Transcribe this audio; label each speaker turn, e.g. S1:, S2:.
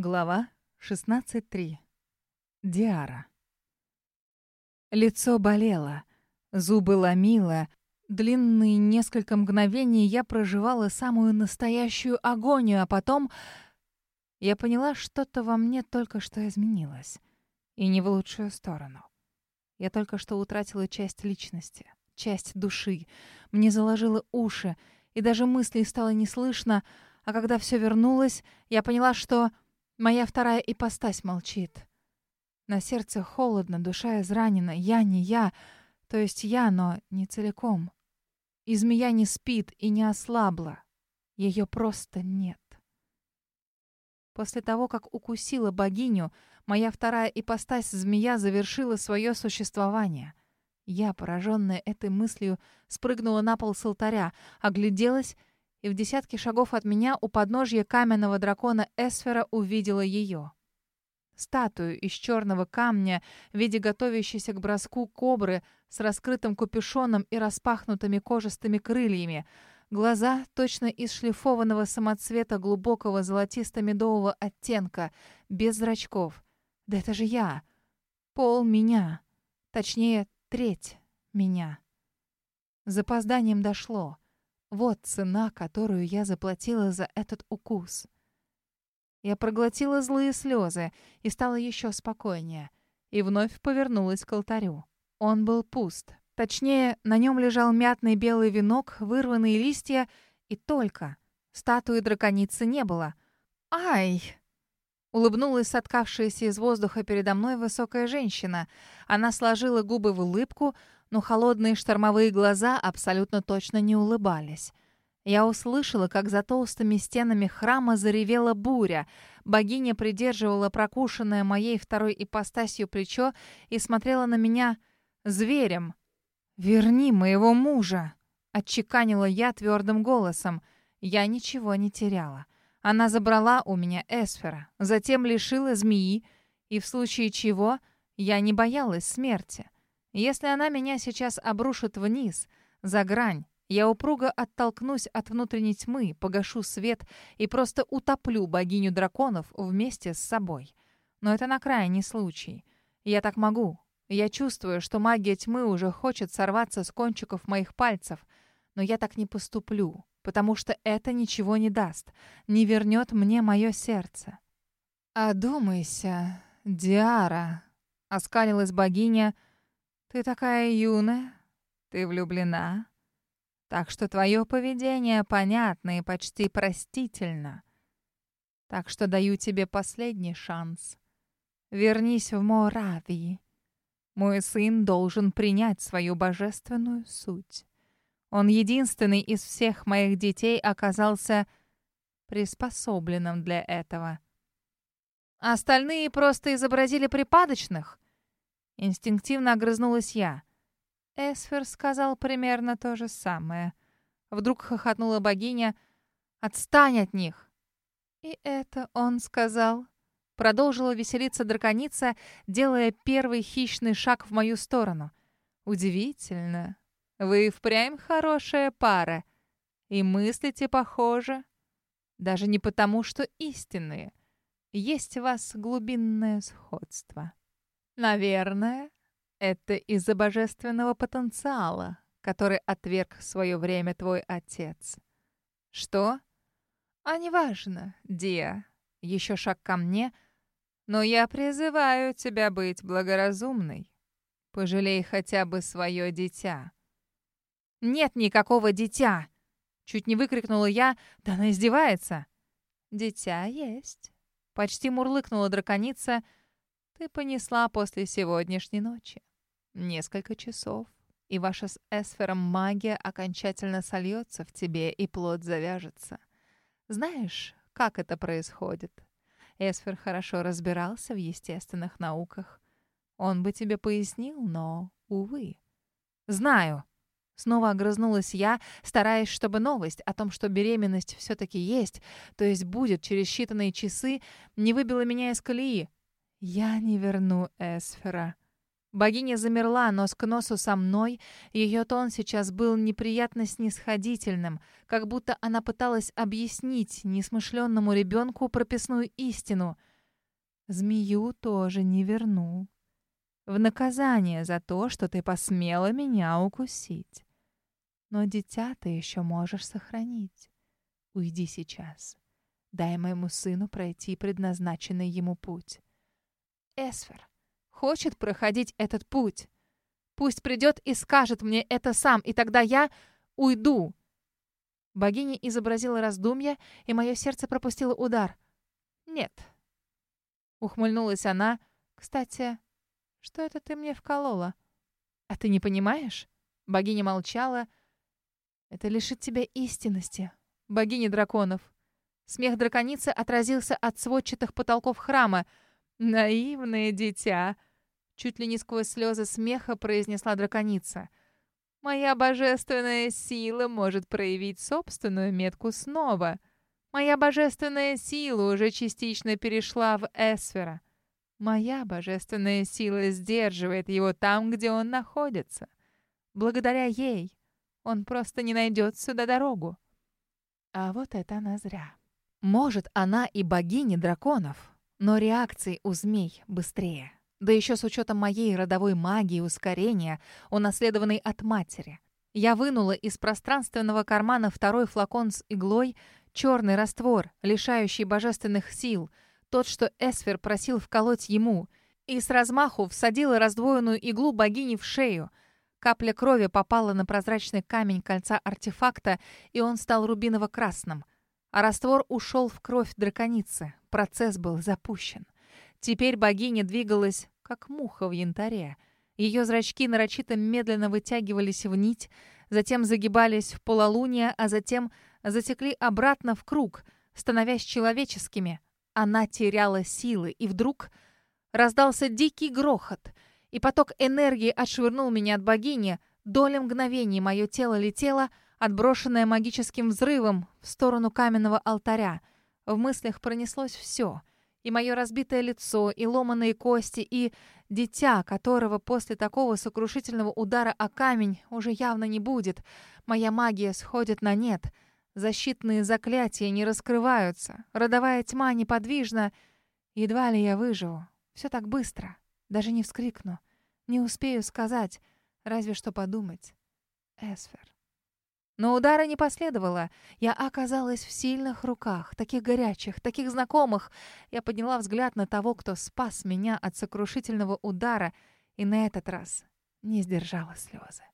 S1: Глава 16.3. Диара. Лицо болело, зубы ломило. Длинные несколько мгновений я проживала самую настоящую агонию, а потом я поняла, что-то во мне только что изменилось. И не в лучшую сторону. Я только что утратила часть личности, часть души. Мне заложило уши, и даже мыслей стало не слышно, а когда все вернулось, я поняла, что моя вторая ипостась молчит. На сердце холодно, душа изранена. Я не я, то есть я, но не целиком. И змея не спит и не ослабла. Ее просто нет. После того, как укусила богиню, моя вторая ипостась змея завершила свое существование. Я, пораженная этой мыслью, спрыгнула на пол с алтаря, огляделась и в десятке шагов от меня у подножья каменного дракона Эсфера увидела ее. Статую из черного камня в виде готовящейся к броску кобры с раскрытым капюшоном и распахнутыми кожистыми крыльями. Глаза точно из шлифованного самоцвета глубокого золотисто-медового оттенка, без зрачков. Да это же я! Пол меня. Точнее, треть меня. Запозданием дошло. Вот цена, которую я заплатила за этот укус. Я проглотила злые слезы и стала еще спокойнее. И вновь повернулась к алтарю. Он был пуст. Точнее, на нем лежал мятный белый венок, вырванные листья и только. Статуи драконицы не было. «Ай!» Улыбнулась соткавшаяся из воздуха передо мной высокая женщина. Она сложила губы в улыбку, но холодные штормовые глаза абсолютно точно не улыбались. Я услышала, как за толстыми стенами храма заревела буря. Богиня придерживала прокушенное моей второй ипостасью плечо и смотрела на меня зверем. «Верни моего мужа!» — отчеканила я твердым голосом. Я ничего не теряла. Она забрала у меня Эсфера, затем лишила змеи, и в случае чего я не боялась смерти. Если она меня сейчас обрушит вниз, за грань, я упруго оттолкнусь от внутренней тьмы, погашу свет и просто утоплю богиню драконов вместе с собой. Но это на крайний случай. Я так могу. Я чувствую, что магия тьмы уже хочет сорваться с кончиков моих пальцев. Но я так не поступлю, потому что это ничего не даст, не вернет мне мое сердце. «Одумайся, Диара», — оскалилась богиня, — ты такая юная, ты влюблена. Так что твое поведение понятно и почти простительно. Так что даю тебе последний шанс. Вернись в Моравии. Мой сын должен принять свою божественную суть. Он единственный из всех моих детей оказался приспособленным для этого. Остальные просто изобразили припадочных — Инстинктивно огрызнулась я. Эсфер сказал примерно то же самое. Вдруг хохотнула богиня. «Отстань от них!» И это он сказал. Продолжила веселиться драконица, делая первый хищный шаг в мою сторону. «Удивительно. Вы впрямь хорошая пара. И мыслите похоже. Даже не потому, что истинные. Есть у вас глубинное сходство». Наверное, это из-за божественного потенциала, который отверг в свое время твой отец. Что? А неважно, Диа. Еще шаг ко мне, но я призываю тебя быть благоразумной. Пожалей хотя бы свое дитя. Нет никакого дитя! Чуть не выкрикнула я, да она издевается. Дитя есть. Почти мурлыкнула драконица — ты понесла после сегодняшней ночи. Несколько часов, и ваша с Эсфером магия окончательно сольется в тебе, и плод завяжется. Знаешь, как это происходит? Эсфер хорошо разбирался в естественных науках. Он бы тебе пояснил, но, увы. Знаю. Снова огрызнулась я, стараясь, чтобы новость о том, что беременность все-таки есть, то есть будет через считанные часы, не выбила меня из колеи. «Я не верну Эсфера», Богиня замерла нос к носу со мной, ее тон сейчас был неприятно снисходительным, как будто она пыталась объяснить несмышленному ребенку прописную истину. «Змею тоже не верну. В наказание за то, что ты посмела меня укусить. Но дитя ты еще можешь сохранить. Уйди сейчас. Дай моему сыну пройти предназначенный ему путь». «Эсфер, хочет проходить этот путь. Пусть придет и скажет мне это сам, и тогда я уйду. Богиня изобразила раздумья, и мое сердце пропустило удар. «Нет». Ухмыльнулась она. «Кстати, что это ты мне вколола?» «А ты не понимаешь?» Богиня молчала. «Это лишит тебя истинности, богиня драконов». Смех драконицы отразился от сводчатых потолков храма. «Наивное дитя!» Чуть ли не сквозь слезы смеха произнесла драконица. «Моя божественная сила может проявить собственную метку снова. Моя божественная сила уже частично перешла в Эсфера. Моя божественная сила сдерживает его там, где он находится. Благодаря ей он просто не найдет сюда дорогу. А вот это она зря. Может, она и богиня драконов, но реакции у змей быстрее. Да еще с учетом моей родовой магии ускорения, унаследованной от матери. Я вынула из пространственного кармана второй флакон с иглой, черный раствор, лишающий божественных сил, тот, что Эсфер просил вколоть ему, и с размаху всадила раздвоенную иглу богини в шею. Капля крови попала на прозрачный камень кольца артефакта, и он стал рубиново-красным. А раствор ушел в кровь драконицы. Процесс был запущен. Теперь богиня двигалась, как муха в янтаре. Ее зрачки нарочито медленно вытягивались в нить, затем загибались в пололуние, а затем затекли обратно в круг, становясь человеческими. Она теряла силы, и вдруг раздался дикий грохот, и поток энергии отшвырнул меня от богини. Доля мгновений мое тело летело, отброшенное магическим взрывом, в сторону каменного алтаря. В мыслях пронеслось все — и мое разбитое лицо, и ломаные кости, и дитя, которого после такого сокрушительного удара о камень уже явно не будет. Моя магия сходит на нет. Защитные заклятия не раскрываются. Родовая тьма неподвижна. Едва ли я выживу. Все так быстро. Даже не вскрикну. Не успею сказать. Разве что подумать. Эсфер. Но удара не последовало. Я оказалась в сильных руках, таких горячих, таких знакомых. Я подняла взгляд на того, кто спас меня от сокрушительного удара, и на этот раз не сдержала слезы.